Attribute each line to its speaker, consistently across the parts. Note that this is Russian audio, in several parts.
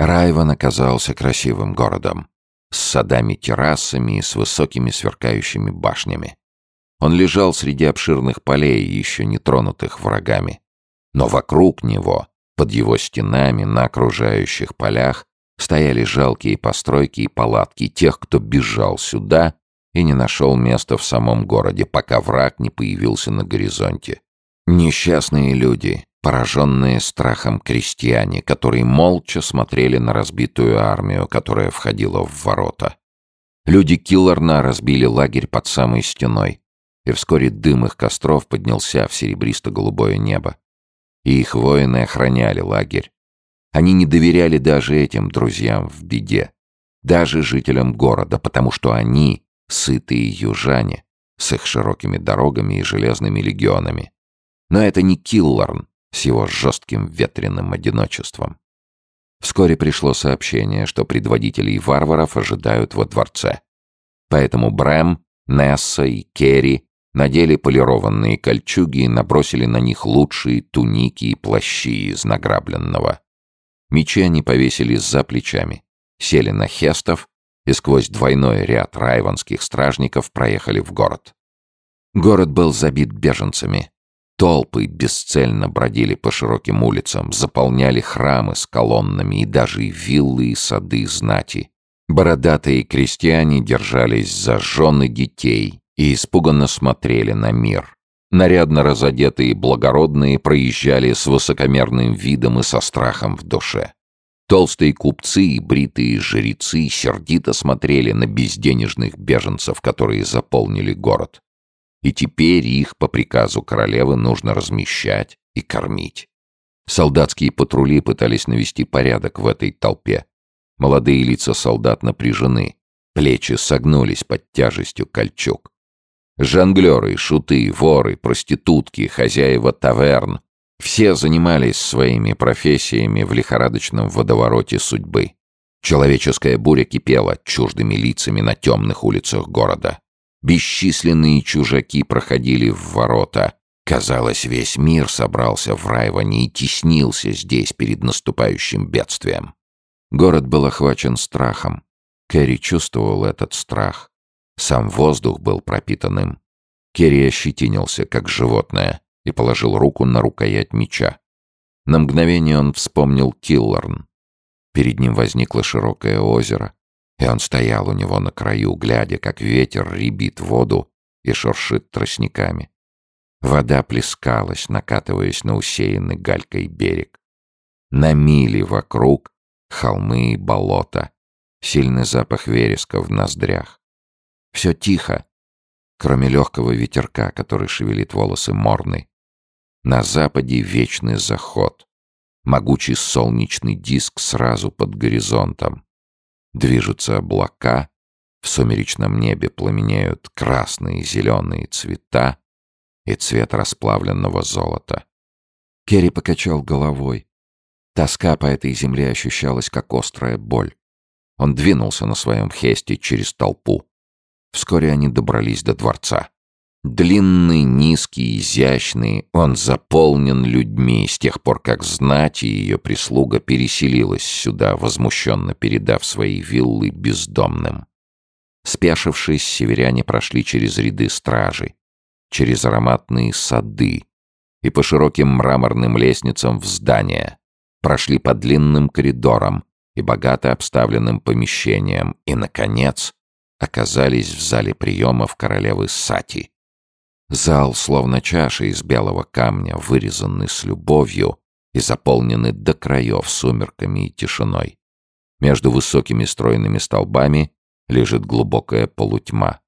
Speaker 1: Райван оказался красивым городом, с садами-террасами и с высокими сверкающими башнями. Он лежал среди обширных полей, еще не тронутых врагами. Но вокруг него, под его стенами, на окружающих полях, стояли жалкие постройки и палатки тех, кто бежал сюда и не нашел места в самом городе, пока враг не появился на горизонте. Несчастные люди, пораженные страхом крестьяне, которые молча смотрели на разбитую армию, которая входила в ворота. Люди Килларна разбили лагерь под самой стеной, и вскоре дым их костров поднялся в серебристо-голубое небо. И их воины охраняли лагерь. Они не доверяли даже этим друзьям в беде, даже жителям города, потому что они — сытые южане с их широкими дорогами и железными легионами. Но это не Килларн с его жестким ветреным одиночеством. Вскоре пришло сообщение, что предводителей варваров ожидают во дворце. Поэтому Брэм, Несса и Керри надели полированные кольчуги и набросили на них лучшие туники и плащи из награбленного. Мечи они повесили за плечами, сели на хестов и сквозь двойной ряд райванских стражников проехали в город. Город был забит беженцами. Толпы бесцельно бродили по широким улицам, заполняли храмы с колоннами и даже виллы и сады знати. Бородатые крестьяне держались за жены детей и испуганно смотрели на мир. Нарядно разодетые благородные проезжали с высокомерным видом и со страхом в душе. Толстые купцы и бритые жрецы сердито смотрели на безденежных беженцев, которые заполнили город. И теперь их по приказу королевы нужно размещать и кормить. Солдатские патрули пытались навести порядок в этой толпе. Молодые лица солдат напряжены, плечи согнулись под тяжестью кольчуг. Жонглеры, шуты, воры, проститутки, хозяева таверн — все занимались своими профессиями в лихорадочном водовороте судьбы. Человеческая буря кипела чуждыми лицами на темных улицах города. Бесчисленные чужаки проходили в ворота. Казалось, весь мир собрался в Райване и теснился здесь перед наступающим бедствием. Город был охвачен страхом. Кэрри чувствовал этот страх. Сам воздух был пропитан им. Керри ощетинился, как животное, и положил руку на рукоять меча. На мгновение он вспомнил Киллорн. Перед ним возникло широкое озеро, и он стоял у него на краю, глядя, как ветер рябит воду и шуршит тростниками. Вода плескалась, накатываясь на усеянный галькой берег. На мили вокруг холмы и болота, сильный запах вереска в ноздрях. Все тихо, кроме легкого ветерка, который шевелит волосы морны. На западе вечный заход. Могучий солнечный диск сразу под горизонтом. Движутся облака, в сумеречном небе пламенеют красные и зеленые цвета и цвет расплавленного золота. Керри покачал головой. Тоска по этой земле ощущалась, как острая боль. Он двинулся на своем хесте через толпу. Вскоре они добрались до дворца. Длинный, низкий, изящный, он заполнен людьми с тех пор, как знать и ее прислуга переселилась сюда, возмущенно передав свои виллы бездомным. Спешившись, северяне прошли через ряды стражей, через ароматные сады и по широким мраморным лестницам в здание, прошли по длинным коридорам и богато обставленным помещениям и, наконец, оказались в зале приемов королевы Сати. Зал, словно чаша из белого камня, вырезанный с любовью и заполненный до краев сумерками и тишиной. Между высокими стройными столбами лежит глубокая полутьма.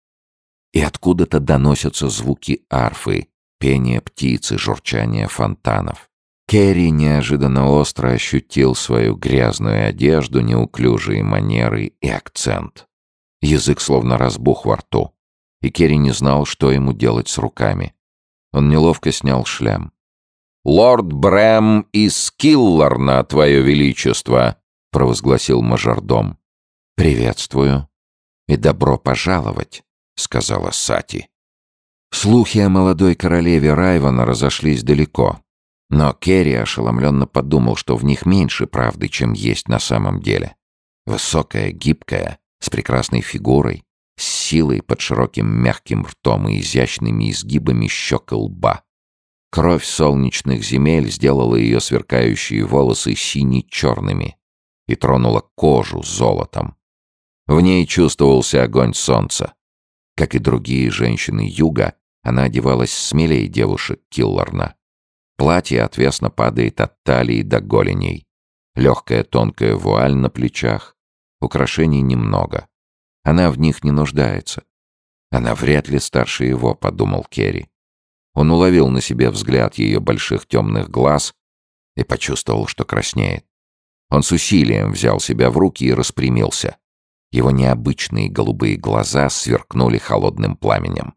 Speaker 1: И откуда-то доносятся звуки арфы, пение птиц и журчание фонтанов. Керри неожиданно остро ощутил свою грязную одежду, неуклюжие манеры и акцент. Язык словно разбух во рту, и Керри не знал, что ему делать с руками. Он неловко снял шлем. «Лорд Брэм из Килларна, Твое Величество!» — провозгласил мажордом. «Приветствую и добро пожаловать», — сказала Сати. Слухи о молодой королеве Райвана разошлись далеко. Но Керри ошеломленно подумал, что в них меньше правды, чем есть на самом деле. Высокая, гибкая, с прекрасной фигурой, силой под широким мягким ртом и изящными изгибами щек и лба. Кровь солнечных земель сделала ее сверкающие волосы сине-черными и тронула кожу золотом. В ней чувствовался огонь солнца. Как и другие женщины юга, она одевалась смелее девушек Киллорна. Платье отвесно падает от талии до голеней. Легкая тонкая вуаль на плечах. Украшений немного. Она в них не нуждается. Она вряд ли старше его, подумал Керри. Он уловил на себе взгляд ее больших темных глаз и почувствовал, что краснеет. Он с усилием взял себя в руки и распрямился. Его необычные голубые глаза сверкнули холодным пламенем.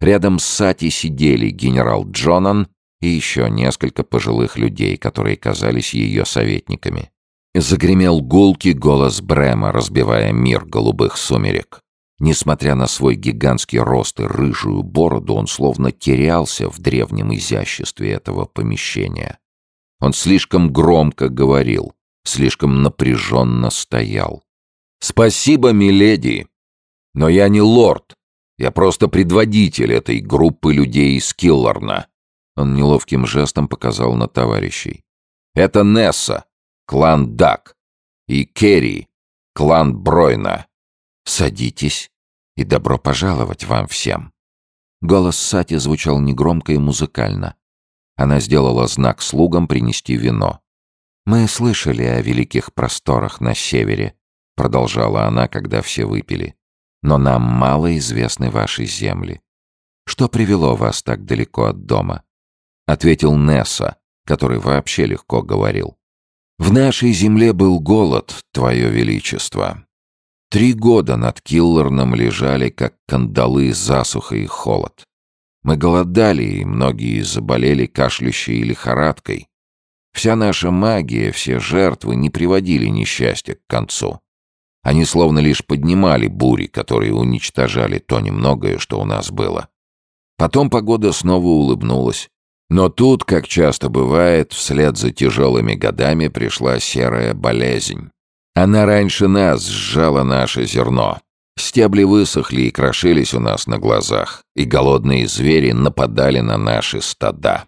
Speaker 1: Рядом с Сати сидели генерал Джонан и еще несколько пожилых людей, которые казались ее советниками. Загремел гулкий голос Брема, разбивая мир голубых сумерек. Несмотря на свой гигантский рост и рыжую бороду, он словно терялся в древнем изяществе этого помещения. Он слишком громко говорил, слишком напряженно стоял. «Спасибо, миледи, но я не лорд. Я просто предводитель этой группы людей из Киллорна». Он неловким жестом показал на товарищей. «Это Несса, клан Дак, и Керри, клан Бройна. Садитесь и добро пожаловать вам всем». Голос Сати звучал негромко и музыкально. Она сделала знак слугам принести вино. «Мы слышали о великих просторах на севере», — продолжала она, когда все выпили. «Но нам мало известны ваши земли. Что привело вас так далеко от дома?» — ответил Несса, который вообще легко говорил. «В нашей земле был голод, Твое Величество. Три года над Киллорном лежали, как кандалы, засуха и холод. Мы голодали, и многие заболели кашляющей и лихорадкой. Вся наша магия, все жертвы не приводили несчастья к концу. Они словно лишь поднимали бури, которые уничтожали то немногое, что у нас было. Потом погода снова улыбнулась. Но тут, как часто бывает, вслед за тяжелыми годами пришла серая болезнь. Она раньше нас сжала наше зерно. Стебли высохли и крошились у нас на глазах, и голодные звери нападали на наши стада.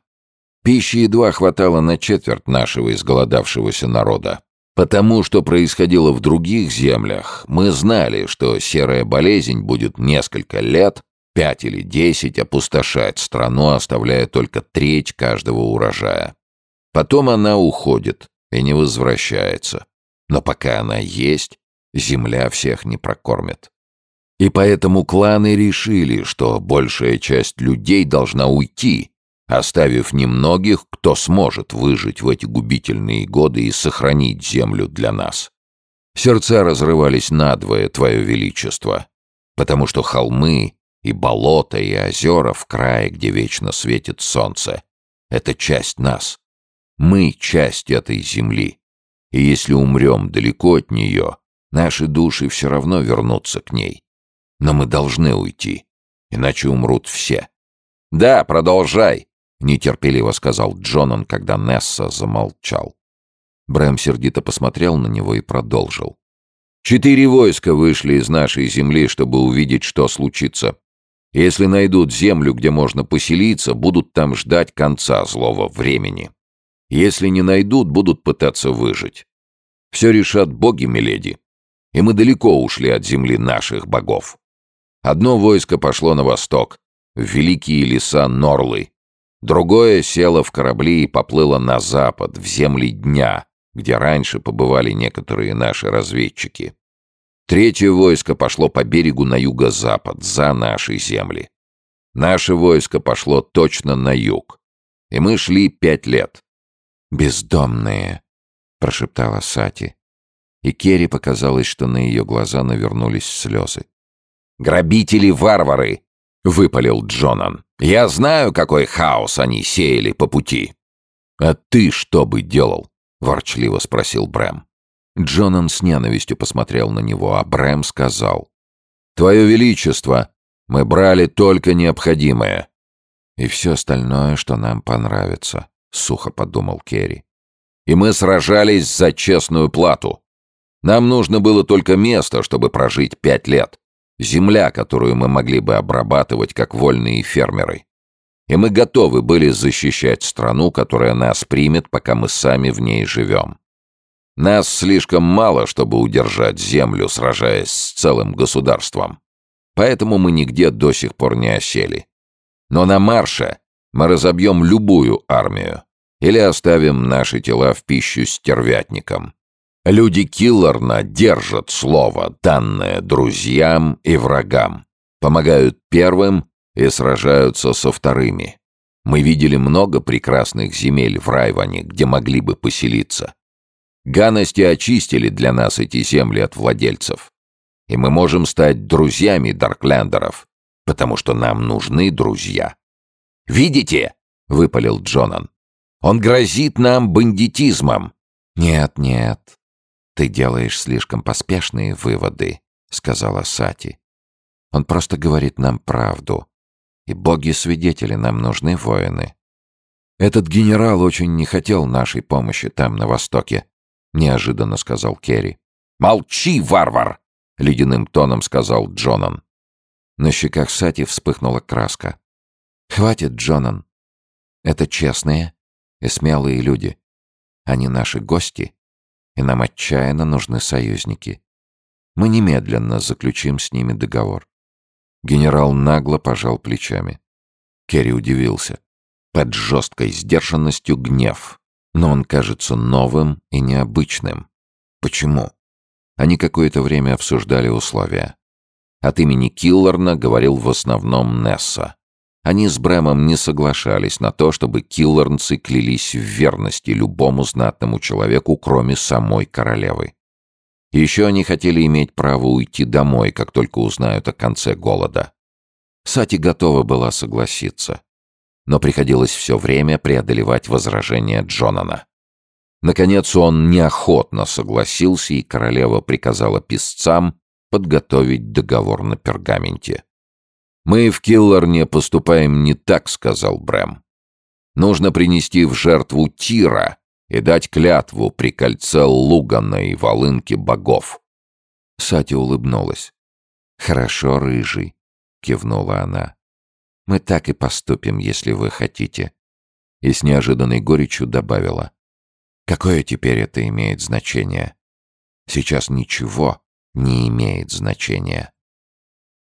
Speaker 1: Пищи едва хватало на четверть нашего изголодавшегося народа. Потому что происходило в других землях, мы знали, что серая болезнь будет несколько лет, пять или десять, опустошать страну, оставляя только треть каждого урожая. Потом она уходит и не возвращается. Но пока она есть, земля всех не прокормит. И поэтому кланы решили, что большая часть людей должна уйти, оставив немногих, кто сможет выжить в эти губительные годы и сохранить землю для нас. Сердца разрывались надвое, Твое Величество, потому что холмы и болота и озера в крае, где вечно светит солнце, — это часть нас. Мы — часть этой земли. И если умрем далеко от нее, наши души все равно вернутся к ней. Но мы должны уйти, иначе умрут все. «Да, продолжай», — нетерпеливо сказал Джонан, когда Несса замолчал. Брэм сердито посмотрел на него и продолжил. «Четыре войска вышли из нашей земли, чтобы увидеть, что случится. Если найдут землю, где можно поселиться, будут там ждать конца злого времени. Если не найдут, будут пытаться выжить. Все решат боги, миледи. И мы далеко ушли от земли наших богов. Одно войско пошло на восток, в великие леса Норлы. Другое село в корабли и поплыло на запад, в земли дня, где раньше побывали некоторые наши разведчики. Третье войско пошло по берегу на юго-запад, за наши земли. Наше войско пошло точно на юг. И мы шли пять лет. «Бездомные», — прошептала Сати. И Керри показалось, что на ее глаза навернулись слезы. «Грабители-варвары!» — выпалил Джонан. «Я знаю, какой хаос они сеяли по пути». «А ты что бы делал?» — ворчливо спросил Брэм. Джонан с ненавистью посмотрел на него, а Брэм сказал. «Твое Величество, мы брали только необходимое. И все остальное, что нам понравится», сухо подумал Керри. «И мы сражались за честную плату. Нам нужно было только место, чтобы прожить пять лет. Земля, которую мы могли бы обрабатывать как вольные фермеры. И мы готовы были защищать страну, которая нас примет, пока мы сами в ней живем. Нас слишком мало, чтобы удержать землю, сражаясь с целым государством. Поэтому мы нигде до сих пор не осели. Но на марше мы разобьем любую армию или оставим наши тела в пищу стервятникам. Люди Килларна держат слово, данное друзьям и врагам, помогают первым и сражаются со вторыми. Мы видели много прекрасных земель в Райване, где могли бы поселиться. Ганости очистили для нас эти земли от владельцев. И мы можем стать друзьями Дарклендеров, потому что нам нужны друзья. «Видите?» — выпалил Джонан. «Он грозит нам бандитизмом».
Speaker 2: «Нет, нет, «Ты делаешь слишком поспешные выводы», — сказала Сати. «Он просто говорит нам правду. И боги-свидетели, нам нужны воины». «Этот генерал очень не хотел нашей помощи там, на Востоке», — неожиданно сказал Керри.
Speaker 1: «Молчи, варвар!» — ледяным тоном сказал Джонан.
Speaker 2: На щеках Сати вспыхнула краска. «Хватит, Джонан. Это честные и смелые люди. Они наши гости, и нам отчаянно нужны союзники. Мы немедленно заключим с ними договор. Генерал нагло пожал плечами. Керри удивился. Под жесткой сдержанностью гнев, но он кажется новым и необычным. Почему? Они какое-то время обсуждали условия. От имени Килларна говорил в основном Несса. Они с Брэмом не соглашались на то, чтобы киллернцы клялись в верности любому знатному человеку, кроме самой королевы. Еще они хотели иметь право уйти домой, как только узнают о конце голода. Сати готова была согласиться. Но приходилось все время преодолевать возражения Джонана. Наконец он неохотно согласился, и королева приказала писцам подготовить договор на пергаменте. «Мы в Килларне поступаем не так», — сказал Брэм. «Нужно принести в жертву Тира и дать клятву при кольце Лугана и волынке богов». Сати улыбнулась. «Хорошо, рыжий», — кивнула она. «Мы так и поступим, если вы хотите». И с неожиданной горечью добавила. «Какое теперь это имеет значение?» «Сейчас ничего не имеет значения».